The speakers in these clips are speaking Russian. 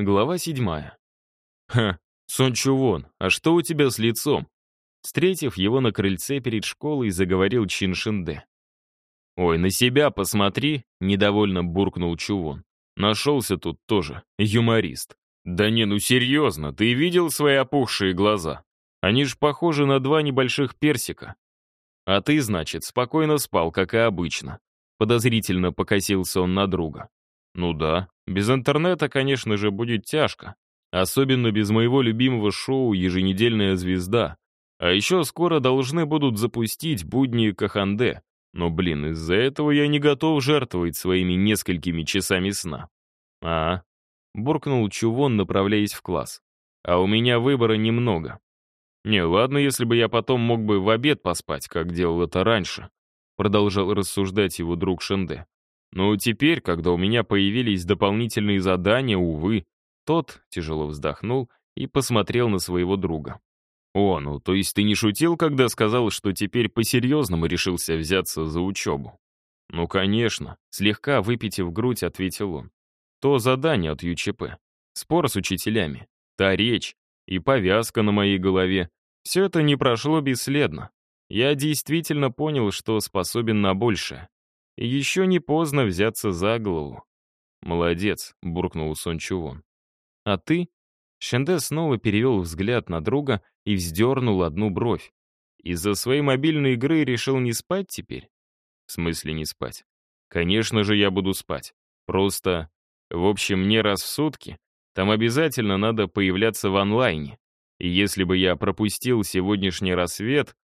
Глава седьмая. «Ха, Сон Чувон, а что у тебя с лицом?» Встретив его на крыльце перед школой, заговорил Чин Шинде. «Ой, на себя посмотри!» — недовольно буркнул Чувон. «Нашелся тут тоже, юморист. Да не, ну серьезно, ты видел свои опухшие глаза? Они ж похожи на два небольших персика. А ты, значит, спокойно спал, как и обычно». Подозрительно покосился он на друга. «Ну да, без интернета, конечно же, будет тяжко. Особенно без моего любимого шоу «Еженедельная звезда». А еще скоро должны будут запустить будни Каханде. Но, блин, из-за этого я не готов жертвовать своими несколькими часами сна. А, буркнул Чувон, направляясь в класс. А у меня выбора немного. Не, ладно, если бы я потом мог бы в обед поспать, как делал это раньше. Продолжал рассуждать его друг Шенде. Но теперь, когда у меня появились дополнительные задания, увы, тот тяжело вздохнул и посмотрел на своего друга. «О, ну, то есть ты не шутил, когда сказал, что теперь по-серьезному решился взяться за учебу?» «Ну, конечно», — слегка выпитив грудь, ответил он. «То задание от ЮЧП, спор с учителями, та речь и повязка на моей голове. Все это не прошло бесследно. Я действительно понял, что способен на большее. Еще не поздно взяться за голову». «Молодец», — буркнул Сон Чувон. «А ты?» Шенде снова перевел взгляд на друга и вздернул одну бровь. Из-за своей мобильной игры решил не спать теперь? В смысле не спать? Конечно же, я буду спать. Просто, в общем, не раз в сутки. Там обязательно надо появляться в онлайне. И если бы я пропустил сегодняшний рассвет,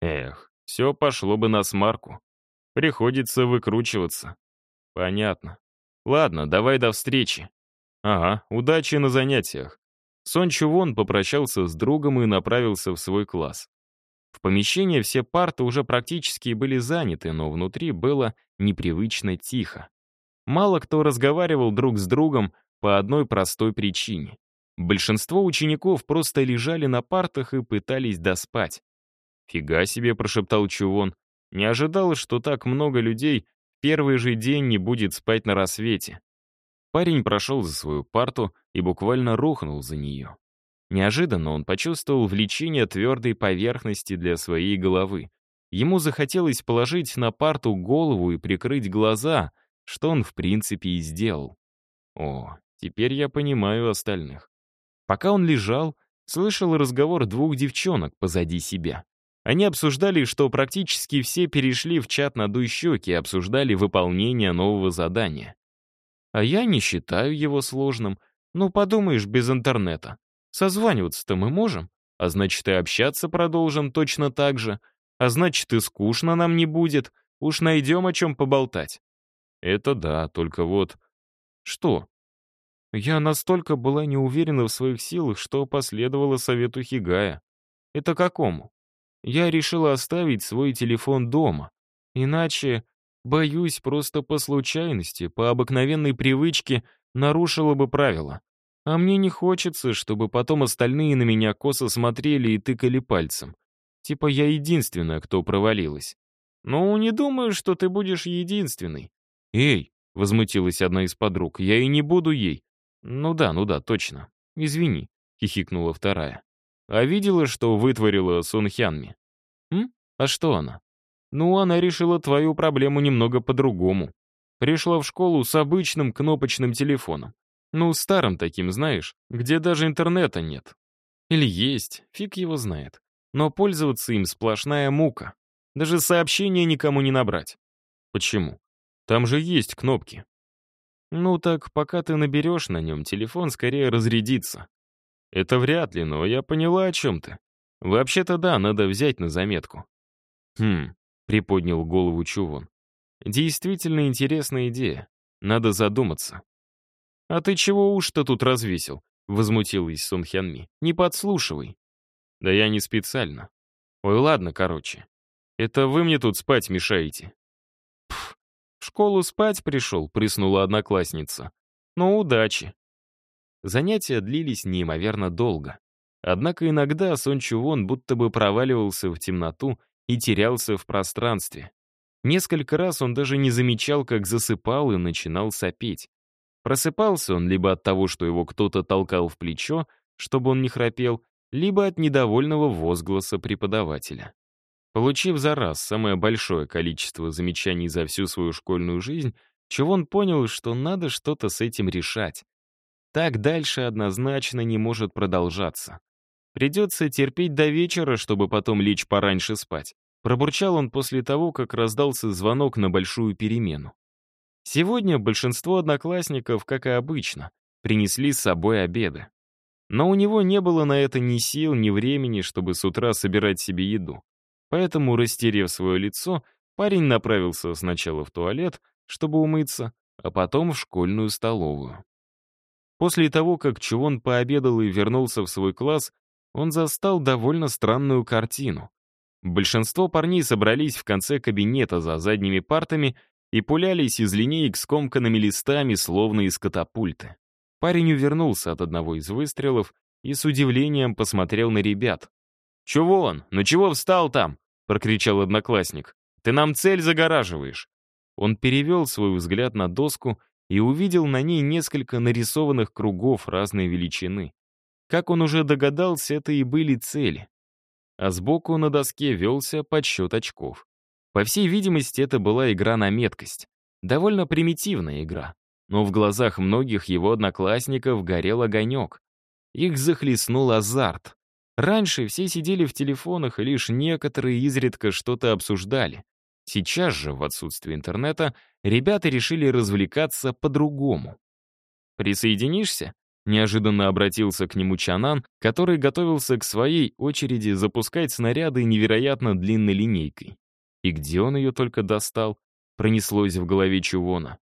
эх, все пошло бы на смарку. Приходится выкручиваться. Понятно. Ладно, давай до встречи. Ага, удачи на занятиях. Сон Чувон попрощался с другом и направился в свой класс. В помещении все парты уже практически были заняты, но внутри было непривычно тихо. Мало кто разговаривал друг с другом по одной простой причине. Большинство учеников просто лежали на партах и пытались доспать. «Фига себе», — прошептал Чувон. «Не ожидал, что так много людей в первый же день не будет спать на рассвете». Парень прошел за свою парту и буквально рухнул за нее. Неожиданно он почувствовал влечение твердой поверхности для своей головы. Ему захотелось положить на парту голову и прикрыть глаза, что он в принципе и сделал. О, теперь я понимаю остальных. Пока он лежал, слышал разговор двух девчонок позади себя. Они обсуждали, что практически все перешли в чат на щеки и обсуждали выполнение нового задания. А я не считаю его сложным. Ну, подумаешь, без интернета. Созваниваться-то мы можем, а значит, и общаться продолжим точно так же. А значит, и скучно нам не будет. Уж найдем о чем поболтать. Это да, только вот... Что? Я настолько была не уверена в своих силах, что последовала совету Хигая. Это какому? Я решила оставить свой телефон дома. Иначе Боюсь, просто по случайности, по обыкновенной привычке нарушила бы правила. А мне не хочется, чтобы потом остальные на меня косо смотрели и тыкали пальцем. Типа я единственная, кто провалилась. Ну, не думаю, что ты будешь единственной. Эй, возмутилась одна из подруг, я и не буду ей. Ну да, ну да, точно. Извини, хихикнула вторая. А видела, что вытворила Сон Хянми? М? А что она? Ну, она решила твою проблему немного по-другому. Пришла в школу с обычным кнопочным телефоном. Ну, старым таким, знаешь, где даже интернета нет. Или есть, фиг его знает. Но пользоваться им сплошная мука. Даже сообщения никому не набрать. Почему? Там же есть кнопки. Ну так, пока ты наберешь на нем, телефон скорее разрядится. Это вряд ли, но я поняла, о чем ты. Вообще-то да, надо взять на заметку. Хм, — приподнял голову Чувон. «Действительно интересная идея. Надо задуматься». «А ты чего уж-то тут развесил?» — возмутилась Сон Хянми. «Не подслушивай». «Да я не специально. Ой, ладно, короче. Это вы мне тут спать мешаете». «Пф, в школу спать пришел», — приснула одноклассница. «Ну, удачи». Занятия длились неимоверно долго. Однако иногда Сон Чувон будто бы проваливался в темноту и терялся в пространстве. Несколько раз он даже не замечал, как засыпал и начинал сопеть. Просыпался он либо от того, что его кто-то толкал в плечо, чтобы он не храпел, либо от недовольного возгласа преподавателя. Получив за раз самое большое количество замечаний за всю свою школьную жизнь, Чувон понял, что надо что-то с этим решать. Так дальше однозначно не может продолжаться. Придется терпеть до вечера, чтобы потом лечь пораньше спать. Пробурчал он после того, как раздался звонок на большую перемену. Сегодня большинство одноклассников, как и обычно, принесли с собой обеды. Но у него не было на это ни сил, ни времени, чтобы с утра собирать себе еду. Поэтому, растерев свое лицо, парень направился сначала в туалет, чтобы умыться, а потом в школьную столовую. После того, как Чувон пообедал и вернулся в свой класс, он застал довольно странную картину. Большинство парней собрались в конце кабинета за задними партами и пулялись из линеек скомканными листами, словно из катапульты. Парень увернулся от одного из выстрелов и с удивлением посмотрел на ребят. «Чего он? Ну чего встал там?» — прокричал одноклассник. «Ты нам цель загораживаешь». Он перевел свой взгляд на доску и увидел на ней несколько нарисованных кругов разной величины. Как он уже догадался, это и были цели. А сбоку на доске велся подсчет очков. По всей видимости, это была игра на меткость. Довольно примитивная игра. Но в глазах многих его одноклассников горел огонек. Их захлестнул азарт. Раньше все сидели в телефонах, и лишь некоторые изредка что-то обсуждали. Сейчас же, в отсутствие интернета, ребята решили развлекаться по-другому. «Присоединишься?» — неожиданно обратился к нему Чанан, который готовился к своей очереди запускать снаряды невероятно длинной линейкой. И где он ее только достал, пронеслось в голове Чувона.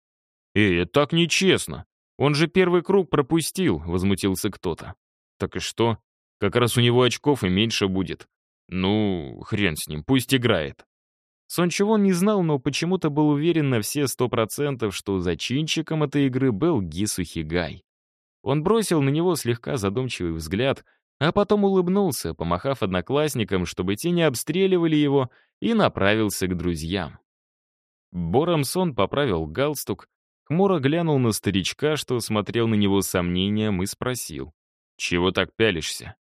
«Эй, так нечестно! Он же первый круг пропустил», — возмутился кто-то. «Так и что? Как раз у него очков и меньше будет. Ну, хрен с ним, пусть играет». Сон Чувон не знал, но почему-то был уверен на все сто процентов, что зачинщиком этой игры был Гису Хигай. Он бросил на него слегка задумчивый взгляд, а потом улыбнулся, помахав одноклассникам, чтобы те не обстреливали его, и направился к друзьям. Борамсон поправил галстук, хмуро глянул на старичка, что смотрел на него с сомнением, и спросил. «Чего так пялишься?»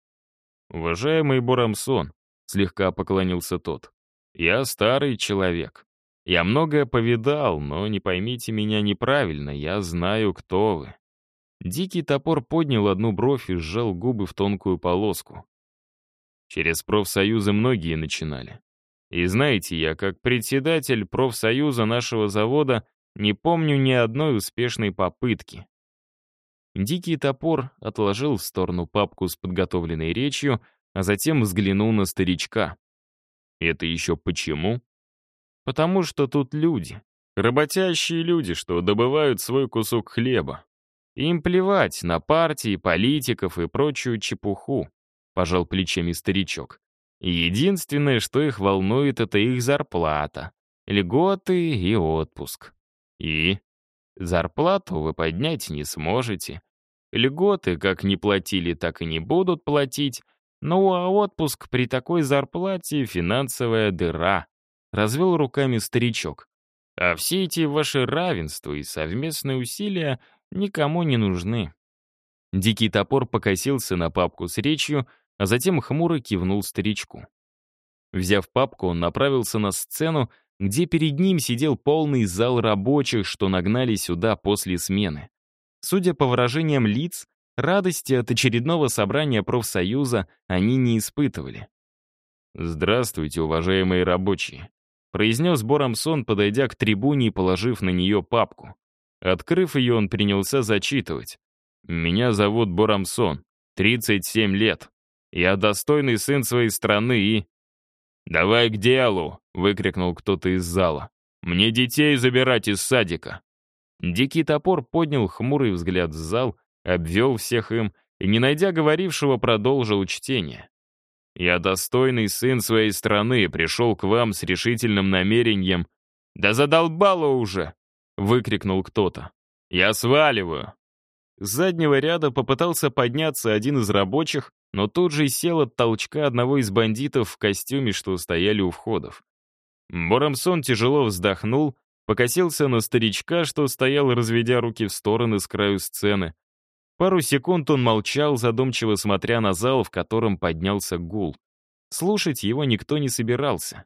«Уважаемый Борамсон», — слегка поклонился тот, я старый человек. Я многое повидал, но не поймите меня неправильно, я знаю, кто вы». Дикий топор поднял одну бровь и сжал губы в тонкую полоску. Через профсоюзы многие начинали. И знаете, я как председатель профсоюза нашего завода не помню ни одной успешной попытки. Дикий топор отложил в сторону папку с подготовленной речью, а затем взглянул на старичка. Это еще почему? Потому что тут люди. Работящие люди, что добывают свой кусок хлеба. Им плевать на партии, политиков и прочую чепуху, пожал плечами старичок. Единственное, что их волнует, это их зарплата, льготы и отпуск. И зарплату вы поднять не сможете. Льготы как не платили, так и не будут платить, ну а отпуск при такой зарплате — финансовая дыра. Развел руками старичок. А все эти ваши равенства и совместные усилия никому не нужны. Дикий топор покосился на папку с речью, а затем хмуро кивнул старичку. Взяв папку, он направился на сцену, где перед ним сидел полный зал рабочих, что нагнали сюда после смены. Судя по выражениям лиц, Радости от очередного собрания профсоюза они не испытывали. «Здравствуйте, уважаемые рабочие», — произнес Борамсон, подойдя к трибуне и положив на нее папку. Открыв ее, он принялся зачитывать. «Меня зовут Борамсон, 37 лет. Я достойный сын своей страны и...» «Давай к делу!» — выкрикнул кто-то из зала. «Мне детей забирать из садика!» Дикий топор поднял хмурый взгляд в зал, обвел всех им и, не найдя говорившего, продолжил чтение. «Я достойный сын своей страны пришел к вам с решительным намерением...» «Да задолбало уже!» — выкрикнул кто-то. «Я сваливаю!» С заднего ряда попытался подняться один из рабочих, но тут же сел от толчка одного из бандитов в костюме, что стояли у входов. Борамсон тяжело вздохнул, покосился на старичка, что стоял, разведя руки в стороны с краю сцены. Пару секунд он молчал, задумчиво смотря на зал, в котором поднялся гул. Слушать его никто не собирался.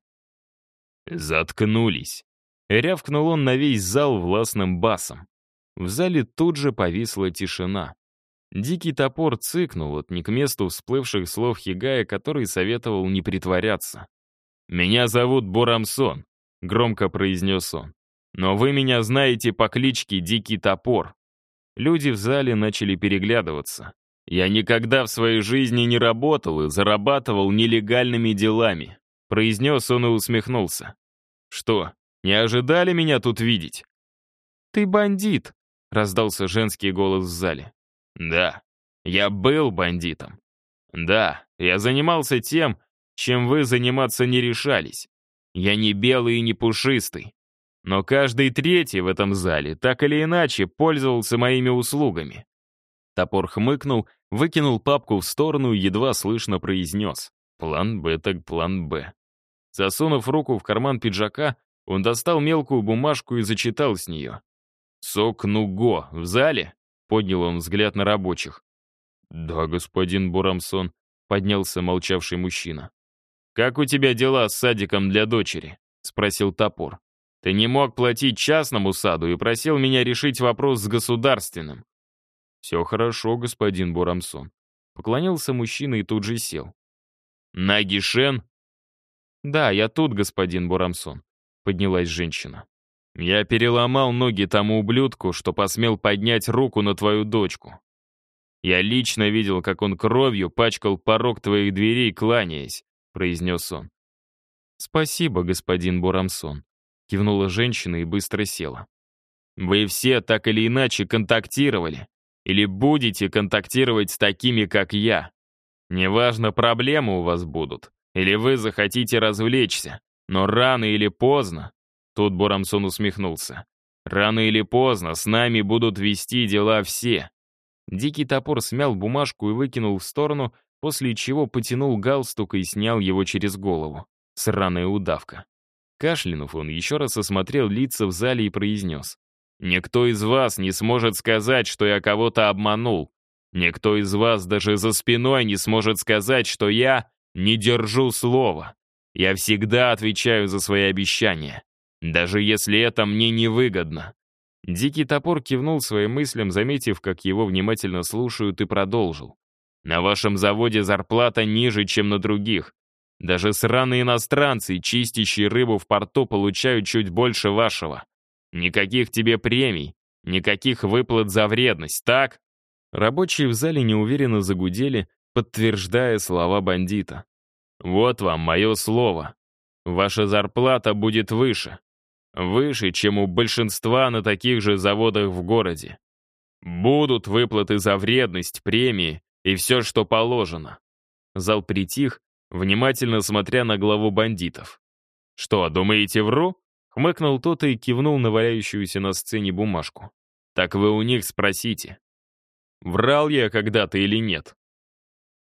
«Заткнулись!» — рявкнул он на весь зал властным басом. В зале тут же повисла тишина. Дикий топор цыкнул от не к месту всплывших слов Хигая, который советовал не притворяться. «Меня зовут Бурамсон», — громко произнес он. «Но вы меня знаете по кличке Дикий Топор». Люди в зале начали переглядываться. «Я никогда в своей жизни не работал и зарабатывал нелегальными делами», — произнес он и усмехнулся. «Что, не ожидали меня тут видеть?» «Ты бандит», — раздался женский голос в зале. «Да, я был бандитом. Да, я занимался тем, чем вы заниматься не решались. Я не белый и не пушистый. Но каждый третий в этом зале так или иначе пользовался моими услугами. Топор хмыкнул, выкинул папку в сторону и едва слышно произнес. План Б так план Б. Засунув руку в карман пиджака, он достал мелкую бумажку и зачитал с нее. «Сок Нуго в зале?» — поднял он взгляд на рабочих. «Да, господин Бурамсон», — поднялся молчавший мужчина. «Как у тебя дела с садиком для дочери?» — спросил топор. «Ты не мог платить частному саду и просил меня решить вопрос с государственным». «Все хорошо, господин Бурамсон». Поклонился мужчина и тут же сел. «Нагишен?» «Да, я тут, господин Бурамсон», — поднялась женщина. «Я переломал ноги тому ублюдку, что посмел поднять руку на твою дочку. Я лично видел, как он кровью пачкал порог твоих дверей, кланяясь произнес он. «Спасибо, господин Бурамсон», — кивнула женщина и быстро села. «Вы все так или иначе контактировали, или будете контактировать с такими, как я. Неважно, проблемы у вас будут, или вы захотите развлечься, но рано или поздно...» Тут Бурамсон усмехнулся. «Рано или поздно с нами будут вести дела все». Дикий топор смял бумажку и выкинул в сторону, после чего потянул галстук и снял его через голову. Сраная удавка. Кашлянув, он еще раз осмотрел лица в зале и произнес. «Никто из вас не сможет сказать, что я кого-то обманул. Никто из вас даже за спиной не сможет сказать, что я не держу слова. Я всегда отвечаю за свои обещания, даже если это мне невыгодно». Дикий топор кивнул своим мыслям, заметив, как его внимательно слушают, и продолжил. На вашем заводе зарплата ниже, чем на других. Даже сраные иностранцы, чистящие рыбу в порту, получают чуть больше вашего. Никаких тебе премий, никаких выплат за вредность, так?» Рабочие в зале неуверенно загудели, подтверждая слова бандита. «Вот вам мое слово. Ваша зарплата будет выше. Выше, чем у большинства на таких же заводах в городе. Будут выплаты за вредность, премии, и все, что положено. Зал притих, внимательно смотря на главу бандитов. «Что, думаете, вру?» — хмыкнул тот и кивнул на валяющуюся на сцене бумажку. «Так вы у них спросите. Врал я когда-то или нет?»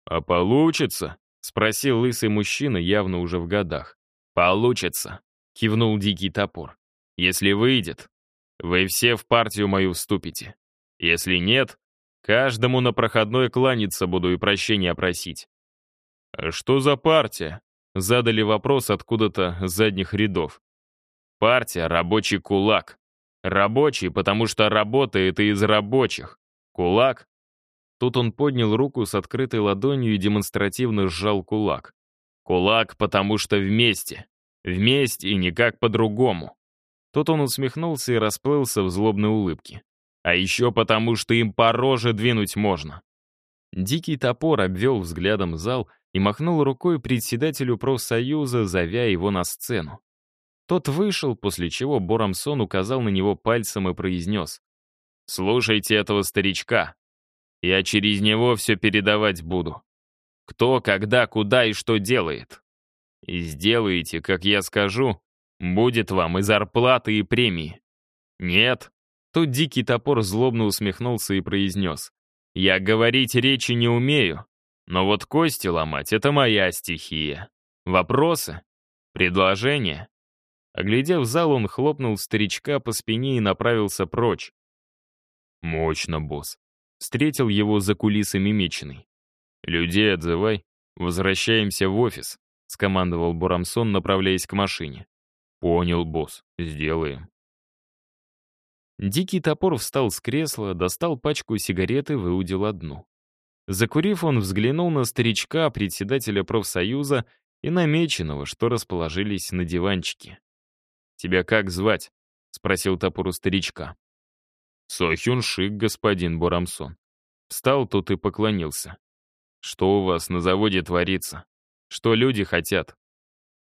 «А получится?» — спросил лысый мужчина, явно уже в годах. «Получится», — кивнул дикий топор. «Если выйдет, вы все в партию мою вступите. Если нет, Каждому на проходной кланяться буду и прощения просить. «А что за партия?» — задали вопрос откуда-то с задних рядов. «Партия — рабочий кулак. Рабочий, потому что работа — это из рабочих. Кулак?» Тут он поднял руку с открытой ладонью и демонстративно сжал кулак. «Кулак, потому что вместе. Вместе и никак по-другому». Тут он усмехнулся и расплылся в злобной улыбке. А еще потому, что им по роже двинуть можно. Дикий топор обвел взглядом зал и махнул рукой председателю профсоюза, зовя его на сцену. Тот вышел, после чего Борамсон указал на него пальцем и произнес. «Слушайте этого старичка. Я через него все передавать буду. Кто, когда, куда и что делает. И сделаете, как я скажу, будет вам и зарплата, и премии. Нет, Тут дикий топор злобно усмехнулся и произнес. «Я говорить речи не умею, но вот кости ломать — это моя стихия. Вопросы? Предложения?» Оглядев зал, он хлопнул старичка по спине и направился прочь. «Мощно, босс!» Встретил его за кулисами меченый. «Людей отзывай, возвращаемся в офис», — скомандовал Бурамсон, направляясь к машине. «Понял, босс, сделаем». Дикий топор встал с кресла, достал пачку сигарет и выудил одну. Закурив, он взглянул на старичка, председателя профсоюза, и намеченного, что расположились на диванчике. «Тебя как звать?» — спросил топор у старичка. «Сохюн Шик, господин Бурамсон». Встал тут и поклонился. «Что у вас на заводе творится? Что люди хотят?»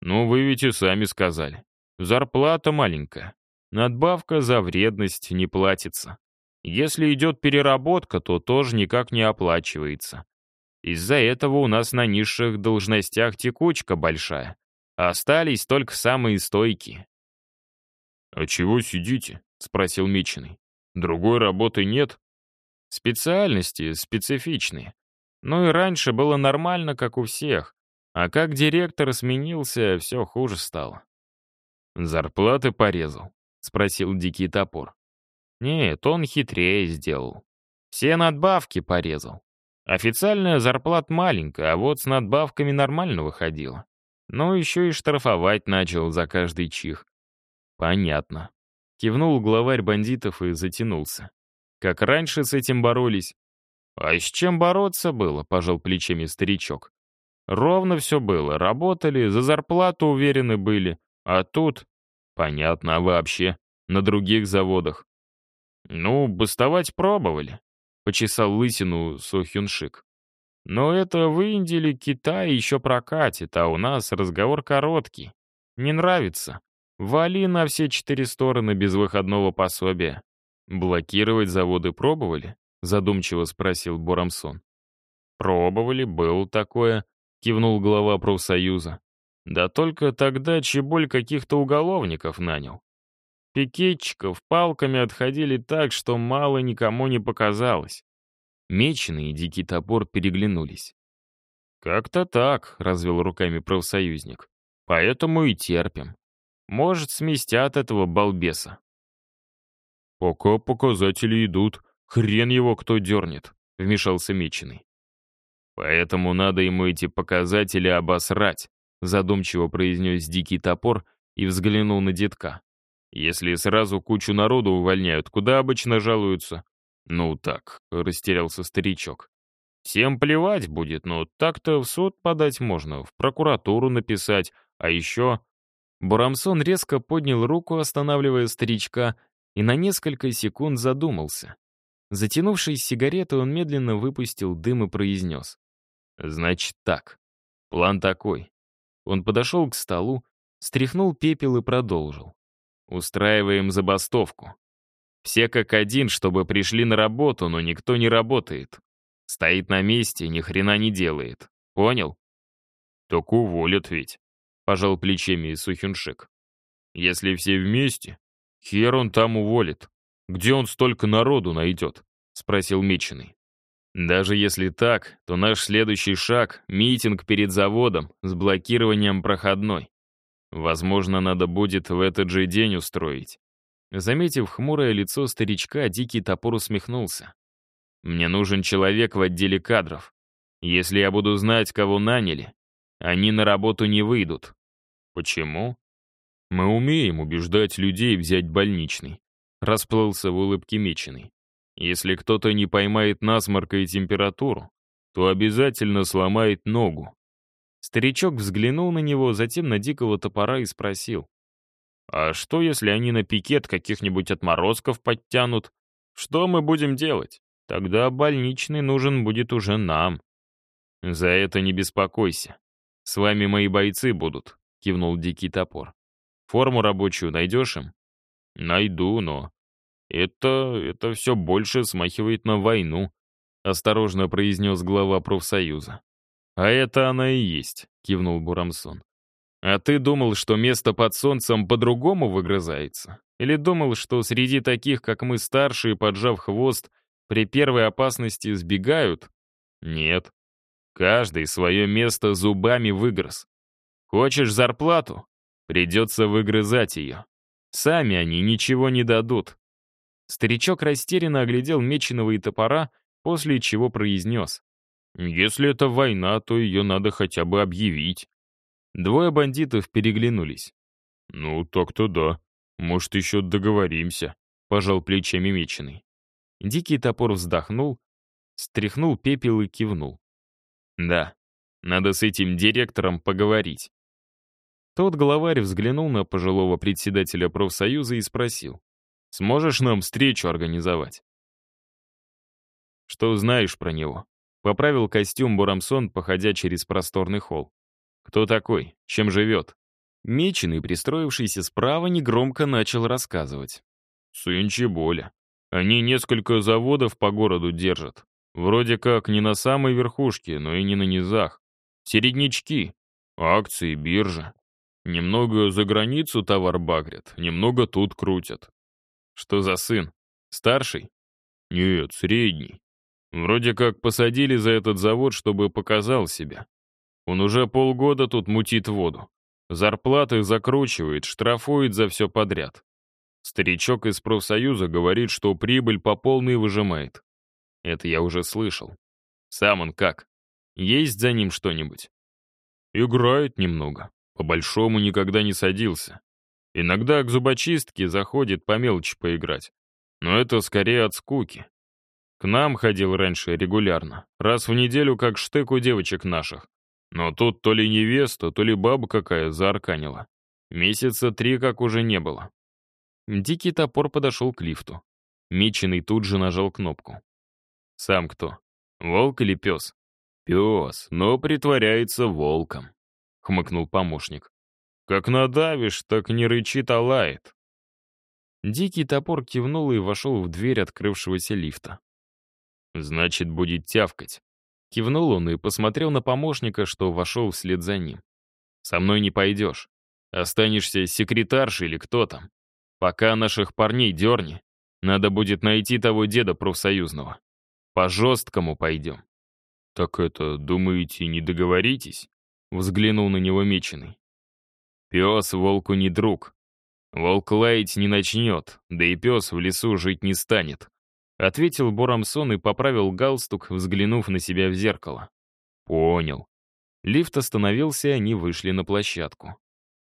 «Ну, вы ведь и сами сказали. Зарплата маленькая. Надбавка за вредность не платится. Если идет переработка, то тоже никак не оплачивается. Из-за этого у нас на низших должностях текучка большая. Остались только самые стойкие. «А чего сидите?» — спросил Мичиный. «Другой работы нет?» «Специальности специфичные. Ну и раньше было нормально, как у всех. А как директор сменился, все хуже стало». «Зарплаты порезал?» — спросил Дикий Топор. «Нет, он хитрее сделал. Все надбавки порезал. Официальная зарплата маленькая, а вот с надбавками нормально выходила. Ну, еще и штрафовать начал за каждый чих. Понятно. Кивнул главарь бандитов и затянулся. Как раньше с этим боролись? А с чем бороться было, пожал плечами старичок. Ровно все было, работали, за зарплату уверены были. А тут... Понятно, а вообще? На других заводах? Ну, бастовать пробовали. Почесал лысину Сохюншик. Но это в Индии или еще прокатит, а у нас разговор короткий. Не нравится. Вали на все четыре стороны без выходного пособия. Блокировать заводы пробовали? Задумчиво спросил Борамсон. Пробовали, было такое, кивнул глава профсоюза. Да только тогда Чеболь каких-то уголовников нанял. Пикетчиков палками отходили так, что мало никому не показалось. Меченый и Дикий Топор переглянулись. «Как-то так», — развел руками профсоюзник. «Поэтому и терпим. Может, сместят этого балбеса. «Пока показатели идут, хрен его кто дернет», — вмешался Меченый. «Поэтому надо ему эти показатели обосрать», — задумчиво произнес Дикий Топор и взглянул на детка. «Если сразу кучу народу увольняют, куда обычно жалуются?» «Ну так», — растерялся старичок. «Всем плевать будет, но так-то в суд подать можно, в прокуратуру написать, а еще Бурамсон резко поднял руку, останавливая старичка, и на несколько секунд задумался. Затянувшись сигаретой, он медленно выпустил дым и произнес. «Значит так. План такой». Он подошел к столу, стряхнул пепел и продолжил. «Устраиваем забастовку. Все как один, чтобы пришли на работу, но никто не работает. Стоит на месте, ни хрена не делает. Понял?» «Так уволят ведь», — пожал плечами Сухиншик. «Если все вместе, хер он там уволит. Где он столько народу найдет?» — спросил Меченый. «Даже если так, то наш следующий шаг — митинг перед заводом с блокированием проходной. Возможно, надо будет в этот же день устроить». Заметив хмурое лицо старичка, Дикий топор усмехнулся. «Мне нужен человек в отделе кадров. Если я буду знать, кого наняли, они на работу не выйдут. Почему? Мы умеем убеждать людей взять больничный. Расплылся в улыбке меченый. Если кто-то не поймает насморка и температуру, то обязательно сломает ногу. Старичок взглянул на него, затем на дикого топора и спросил. «А что, если они на пикет каких-нибудь отморозков подтянут? Что мы будем делать? Тогда больничный нужен будет уже нам». «За это не беспокойся. «С вами мои бойцы будут», — кивнул Дикий Топор. «Форму рабочую найдешь им?» «Найду, но...» «Это... это все больше смахивает на войну», — осторожно произнес глава профсоюза. «А это она и есть», — кивнул Бурамсон. «А ты думал, что место под солнцем по-другому выгрызается? Или думал, что среди таких, как мы, старшие, поджав хвост, при первой опасности сбегают? Нет. Каждый свое место зубами выгрыз. Хочешь зарплату? Придется выгрызать ее. Сами они ничего не дадут. Старичок растерянно оглядел меченого и топора, после чего произнес. «Если это война, то ее надо хотя бы объявить». Двое бандитов переглянулись. «Ну, так-то да. Может, еще договоримся», — пожал плечами меченый. Дикий топор вздохнул, стряхнул пепел и кивнул. «Да, надо с этим директором поговорить». Тот главарь взглянул на пожилого председателя профсоюза и спросил. «Сможешь нам встречу организовать?» «Что знаешь про него?» Поправил костюм Бурамсон, походя через просторный холл. «Кто такой? Чем живет?» Меченый, пристроившийся справа, негромко начал рассказывать. «Сын Чеболя. Они несколько заводов по городу держат. Вроде как не на самой верхушке, но и не на низах. Середнячки. Акции, биржа. Немного за границу товар багрят, немного тут крутят. Что за сын? Старший? Нет, средний. Вроде как посадили за этот завод, чтобы показал себя. Он уже полгода тут мутит воду. Зарплаты закручивает, штрафует за все подряд. Старичок из профсоюза говорит, что прибыль по полной выжимает. Это я уже слышал. Сам он как? Есть за ним что-нибудь? Играет немного. По-большому никогда не садился. Иногда к зубочистке заходит по мелочи поиграть. Но это скорее от скуки. К нам ходил раньше регулярно, раз в неделю как штык у девочек наших. Но тут то ли невеста, то ли баба какая заарканила. Месяца три как уже не было. Дикий топор подошел к лифту. Меченый тут же нажал кнопку. «Сам кто? Волк или пес?» «Пес, но притворяется волком», — хмыкнул помощник. «Как надавишь, так не рычит, а лает». Дикий топор кивнул и вошел в дверь открывшегося лифта. «Значит, будет тявкать». Кивнул он и посмотрел на помощника, что вошел вслед за ним. «Со мной не пойдешь. Останешься секретаршей или кто там. Пока наших парней дерни, надо будет найти того деда профсоюзного. По жесткому пойдем». «Так это, думаете, не договоритесь?» Взглянул на него меченый. «Пес волку не друг. Волк лаять не начнет, да и пес в лесу жить не станет. Ответил Борамсон и поправил галстук, взглянув на себя в зеркало. Понял. Лифт остановился, и они вышли на площадку.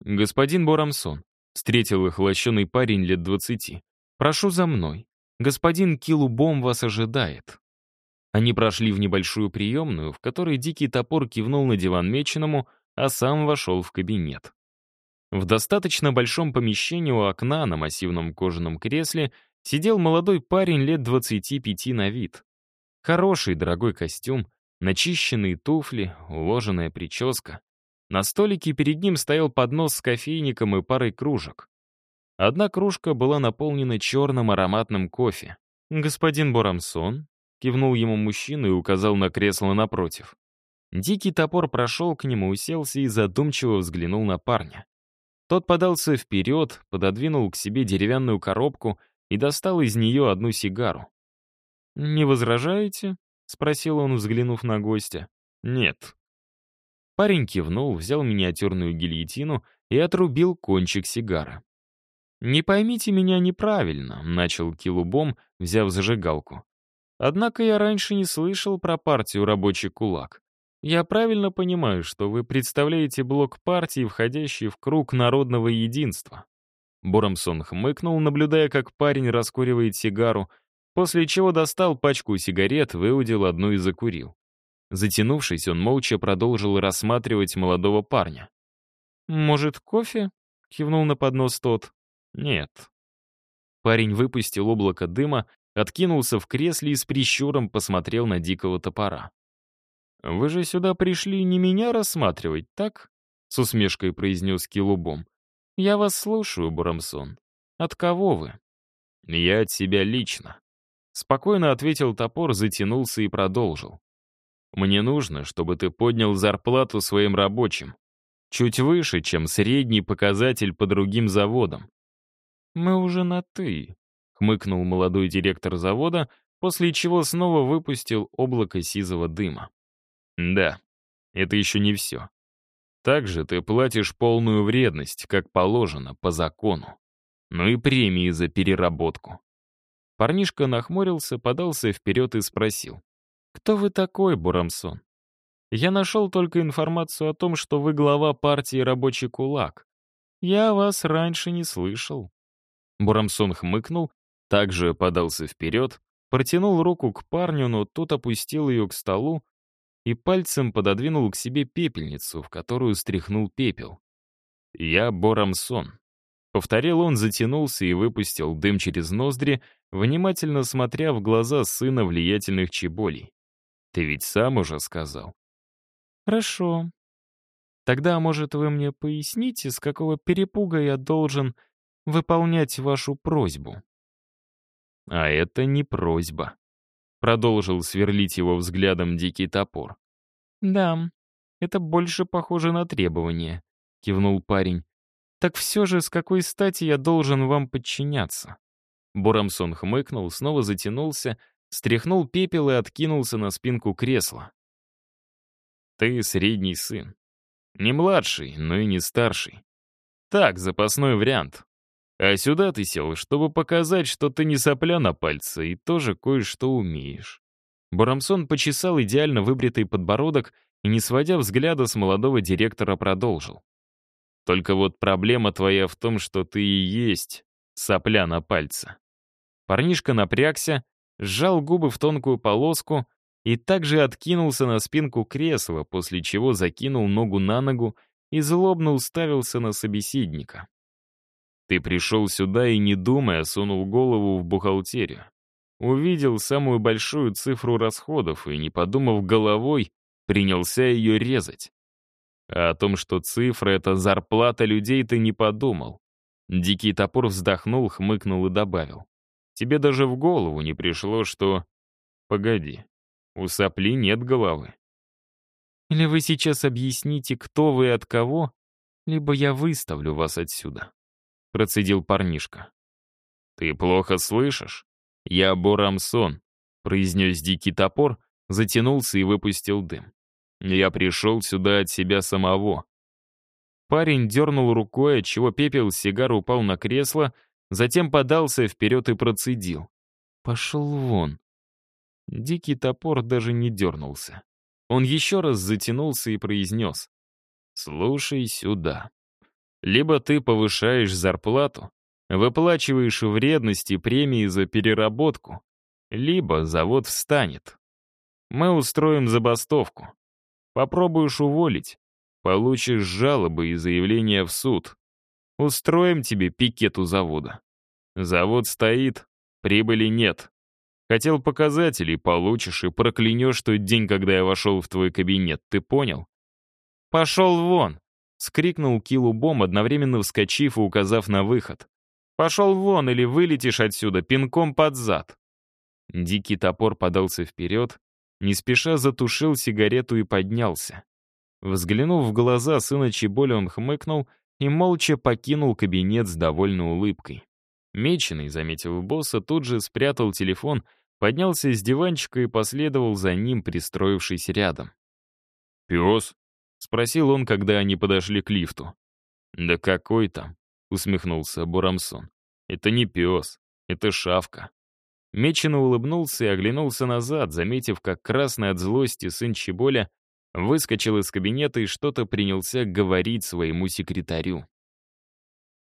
«Господин Борамсон», — встретил их лощеный парень лет двадцати. «Прошу за мной. Господин Килубом вас ожидает». Они прошли в небольшую приемную, в которой дикий топор кивнул на диван меченому, а сам вошел в кабинет. В достаточно большом помещении у окна на массивном кожаном кресле сидел молодой парень лет 25 на вид. Хороший дорогой костюм, начищенные туфли, уложенная прическа. На столике перед ним стоял поднос с кофейником и парой кружек. Одна кружка была наполнена черным ароматным кофе. «Господин Борамсон?» — кивнул ему мужчина и указал на кресло напротив. Дикий топор прошел к нему, уселся и задумчиво взглянул на парня. Тот подался вперед, пододвинул к себе деревянную коробку — и достал из нее одну сигару. «Не возражаете?» — спросил он, взглянув на гостя. «Нет». Парень кивнул, взял миниатюрную гильотину и отрубил кончик сигары. «Не поймите меня неправильно», — начал Килубом, взяв зажигалку. «Однако я раньше не слышал про партию «Рабочий кулак». Я правильно понимаю, что вы представляете блок партии, входящий в круг народного единства?» Боромсон хмыкнул, наблюдая, как парень раскуривает сигару, после чего достал пачку сигарет, выудил одну и закурил. Затянувшись, он молча продолжил рассматривать молодого парня. «Может, кофе?» — кивнул на поднос тот. «Нет». Парень выпустил облако дыма, откинулся в кресле и с прищуром посмотрел на дикого топора. «Вы же сюда пришли не меня рассматривать, так?» — с усмешкой произнес Килубом. «Я вас слушаю, Бурамсон. От кого вы?» «Я от себя лично». Спокойно ответил топор, затянулся и продолжил. «Мне нужно, чтобы ты поднял зарплату своим рабочим. Чуть выше, чем средний показатель по другим заводам». «Мы уже на «ты», — хмыкнул молодой директор завода, после чего снова выпустил облако сизого дыма. «Да, это еще не все. Также ты платишь полную вредность, как положено, по закону. Ну и премии за переработку. Парнишка нахмурился, подался вперед и спросил. «Кто вы такой, Бурамсон?» «Я нашел только информацию о том, что вы глава партии «Рабочий кулак». Я вас раньше не слышал». Бурамсон хмыкнул, также подался вперед, протянул руку к парню, но тот опустил ее к столу и пальцем пододвинул к себе пепельницу, в которую стряхнул пепел. «Я Борамсон», — повторил он, затянулся и выпустил дым через ноздри, внимательно смотря в глаза сына влиятельных чеболей. «Ты ведь сам уже сказал». «Хорошо. Тогда, может, вы мне поясните, с какого перепуга я должен выполнять вашу просьбу?» «А это не просьба», Продолжил сверлить его взглядом дикий топор. «Да, это больше похоже на требование», — кивнул парень. «Так все же, с какой стати я должен вам подчиняться?» Бурамсон хмыкнул, снова затянулся, стряхнул пепел и откинулся на спинку кресла. «Ты средний сын. Не младший, но и не старший. Так, запасной вариант. А сюда ты сел, чтобы показать, что ты не сопля на пальце и тоже кое-что умеешь». Бурамсон почесал идеально выбритый подбородок и, не сводя взгляда с молодого директора, продолжил. «Только вот проблема твоя в том, что ты и есть сопля на пальце». Парнишка напрягся, сжал губы в тонкую полоску и также откинулся на спинку кресла, после чего закинул ногу на ногу и злобно уставился на собеседника. Ты пришел сюда и, не думая, сунул голову в бухгалтерию. Увидел самую большую цифру расходов и, не подумав головой, принялся ее резать. А о том, что цифра — это зарплата людей, ты не подумал. Дикий топор вздохнул, хмыкнул и добавил. Тебе даже в голову не пришло, что... Погоди, у сопли нет головы. Или вы сейчас объясните, кто вы и от кого, либо я выставлю вас отсюда процедил парнишка. «Ты плохо слышишь? Я Борамсон», — произнес дикий топор, затянулся и выпустил дым. «Я пришел сюда от себя самого». Парень дернул рукой, отчего пепел сигара упал на кресло, затем подался вперед и процедил. «Пошел вон». Дикий топор даже не дернулся. Он еще раз затянулся и произнес. «Слушай сюда». Либо ты повышаешь зарплату, выплачиваешь вредности премии за переработку, либо завод встанет. Мы устроим забастовку. Попробуешь уволить, получишь жалобы и заявления в суд. Устроим тебе пикет у завода. Завод стоит, прибыли нет. Хотел показателей, получишь и проклянешь тот день, когда я вошел в твой кабинет, ты понял? Пошел вон, Скрикнул Килубом, одновременно вскочив и указав на выход. «Пошел вон или вылетишь отсюда пинком под зад!» Дикий топор подался вперед, не спеша затушил сигарету и поднялся. Взглянув в глаза сына Чеболя, он хмыкнул и молча покинул кабинет с довольной улыбкой. Меченый, заметив босса, тут же спрятал телефон, поднялся с диванчика и последовал за ним, пристроившись рядом. «Пес?» — спросил он, когда они подошли к лифту. «Да какой там?» — усмехнулся Бурамсон. «Это не пес, это шавка». Мечено улыбнулся и оглянулся назад, заметив, как красный от злости сын Чеболя выскочил из кабинета и что-то принялся говорить своему секретарю.